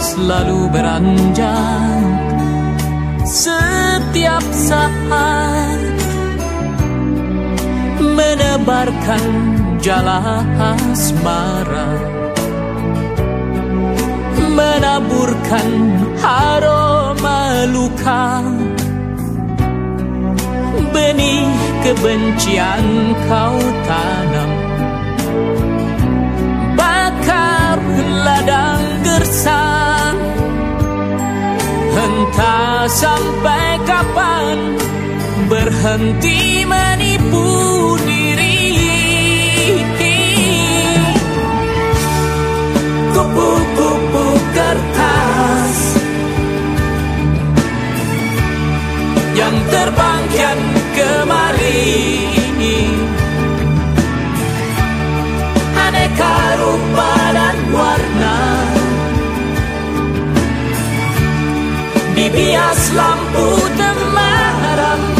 Selalu beranjak Setiap saat. Menebarkan jala asmara. Menaburkan aroma luka. Benih kebencian kau tanam Entah sampai kapan berhenti menipu diri Dibias lampu temaram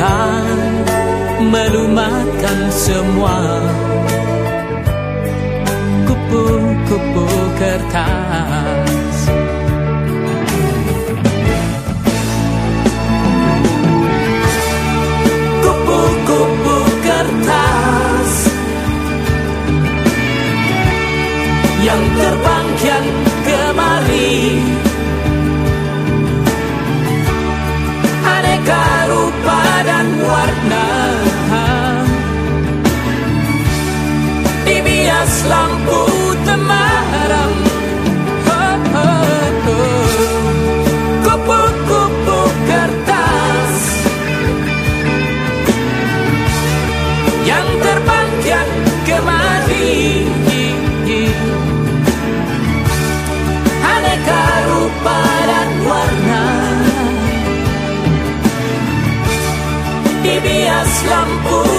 melumatkan semua. Kupu-kupu kertas. Kupu-kupu kertas. Yang terbang Yang terbang kian kemari Aneka rupa dan warna. Dibias lampu